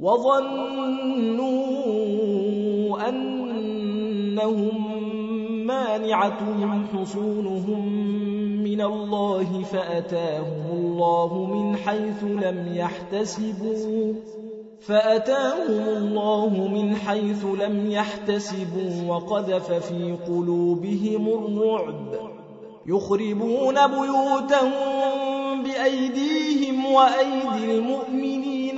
وظنوا أنهم مانعتهم حصونهم من الله فأتاهم الله من حيث لم يحتسبوا فأتاهم الله من حيث لم يحتسبوا وقذف في قلوبهم الرعب يخربون بيوتهم بأيديهم وأيدي المؤمنين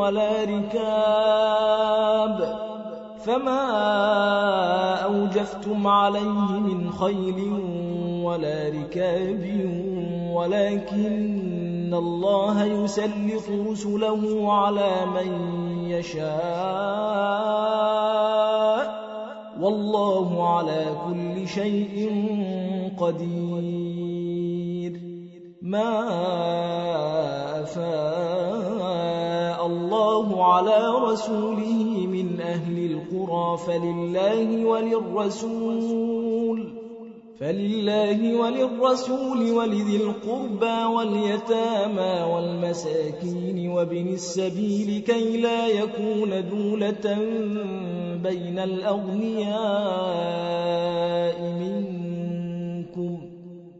ولا ركاب فما أوجفتم عليه من خيل ولا ركاب ولكن الله يسلط رسله على من يشاء. والله على كل شيء قدير. ما الله على رسوله من أهل القرى فلله وللرسول فلله وللرسول ولذي القربى واليتامى والمساكين وابن السبيل كي لا يكون دولة بين الأغنياء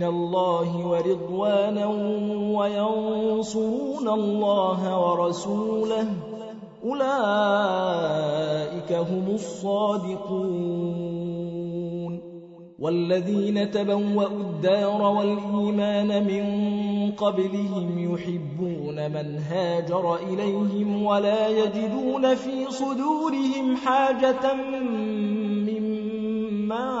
من الله ورضوانا وينصرون الله ورسوله. أولئك هم الصادقون. والذين تبوأوا الدار والإيمان من قبلهم يحبون من هاجر إليهم ولا يجدون في صدورهم حاجة مما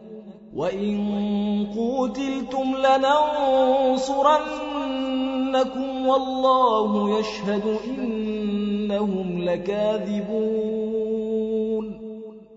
وَإِن قُوتِلْتُمْ لَنَنصُرَنَّكُمْ وَاللَّهُ يَشْهَدُ إِنَّهُمْ لَكَاذِبُونَ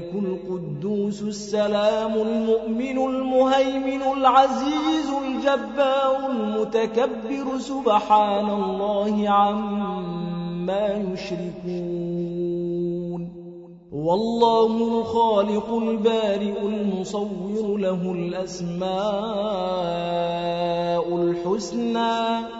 الْمَلِكُ الْقُدُّوسُ السَّلَامُ الْمُؤْمِنُ الْمُهَيْمِنُ الْعَزِيزُ الْجَبَّارُ الْمُتَكَبِّرُ سُبْحَانَ اللَّهِ عَمَّا يُشْرِكُونَ. هُوَ اللَّهُ الْخَالِقُ الْبَارِئُ الْمُصَوِّرُ لَهُ الْأَسْمَاءُ الْحُسْنَى.